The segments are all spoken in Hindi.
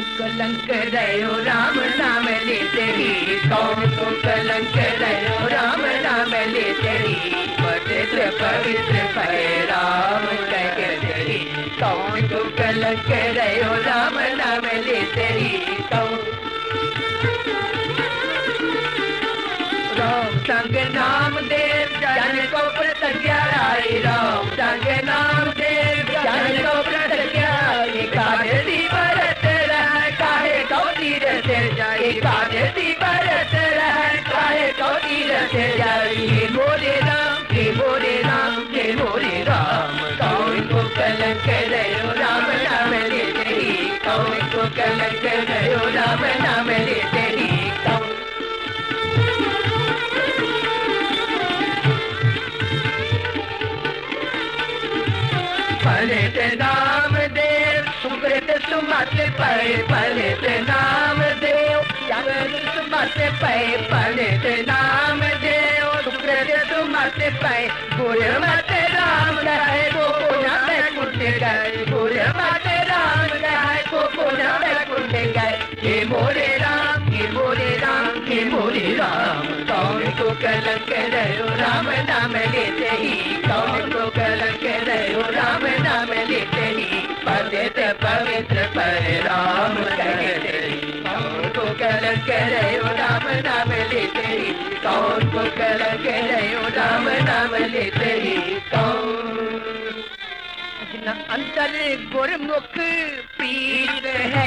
कलंक रहो राम नाम लेते ही। कौन को कलंक रहो राम नाम लेते ही। पवित्र पवित्र भय राम कहते ही कौन को कलंक रहो राम नाम लेते ही। कौन राम संग नाम फलित नाम देव सुकृत सुमत पै फलित नाम देव सुमत पै फलित नाम देव सुकृत सुमत पै गुर मत राम रहे को पुनः कुट गए गुर राम रहे को पुनः में गए मोरे जिन अंतर गुरमुख प्रीत है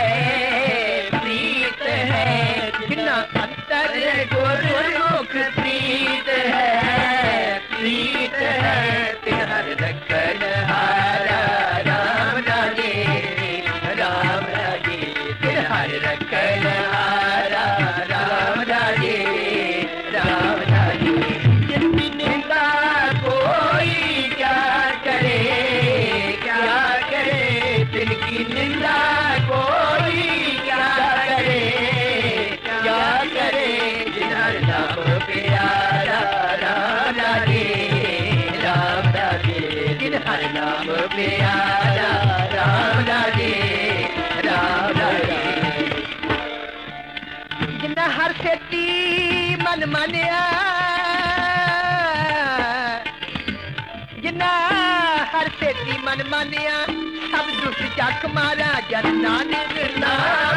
प्रीत है न अंतर गुरमुख जिनहर नाम प्यारा राम राजे राम राजे। जिन हर सेती मन मानिया जिना हर सेती मन मानिया सब दुष्ट जख मारा जन नानक नाम।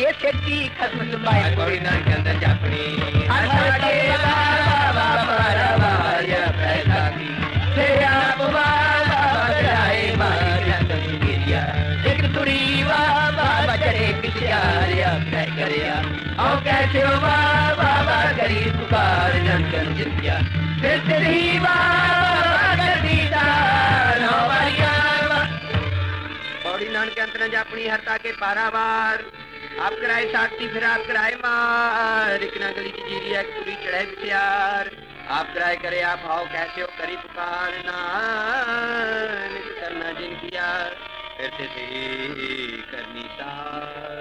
ये शक्ति खसमसुबाई गोरी नानकंद जापनी। अठागे बाबा बाबा बाबा बाबा बाबा बचरे किचारिया कै जापनी हरता के पारावार आप कराए साथी फिर आप कराए मार। इकना गली की जीरी, एक पूरी चढ़े प्यार आप कराए करे, आप भाव कैसे हो, करी पुकार करना जिनकी यार करनी सा